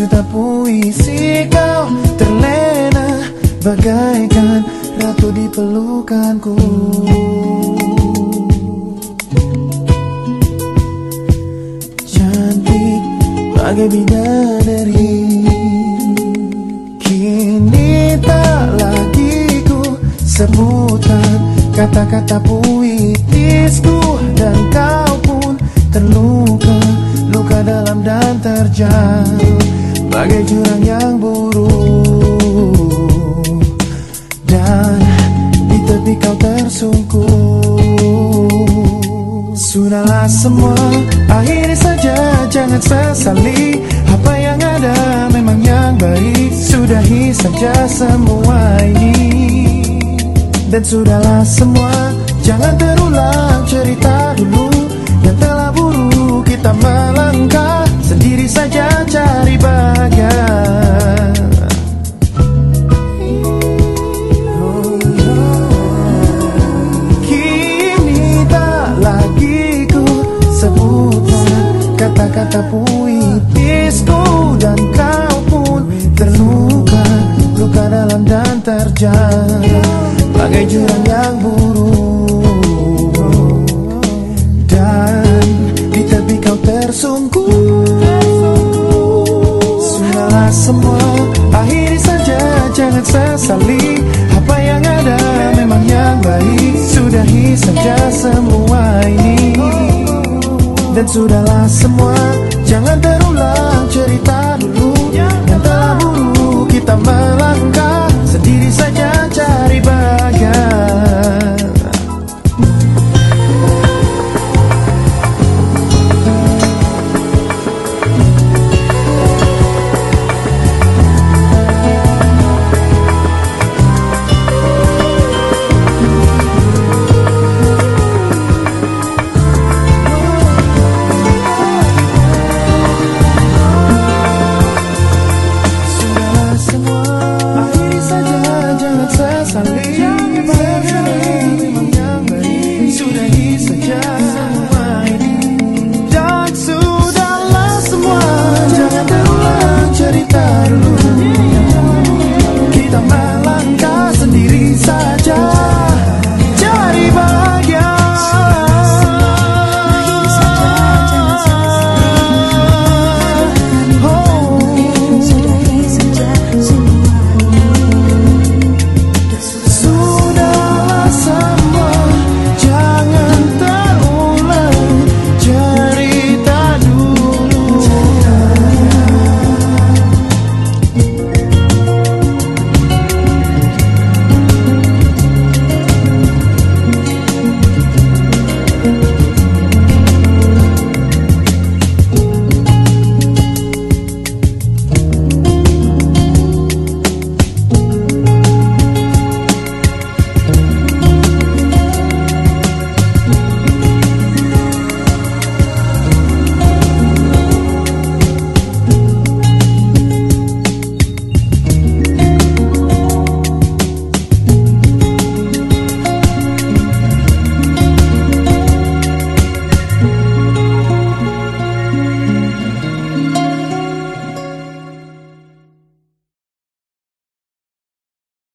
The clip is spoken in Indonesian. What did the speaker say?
Sejuta puisi kau terlena Bagaikan ratu di pelukanku. Cantik bagai bidadari Kini tak lagi ku sebutan Kata-kata puitisku. Dan kau pun terluka Luka dalam dan terjauh Bagai jurang yang buruk Dan di tepi kau tersungkur Sudahlah semua Akhiri saja jangan sesali Apa yang ada memang yang baik Sudahi saja semua ini Dan sudahlah semua Jangan terulang Kata-kata puitisku Dan kau pun terluka Luka dalam dan terjal. Bagai jurang yang buruk Dan di tepi kau tersungkur. Sudahlah semua Akhiri saja jangan sesali Dan sudahlah semua Jangan terulang cerita dulu. Yang telah buruk kita melangkah. Sendiri saja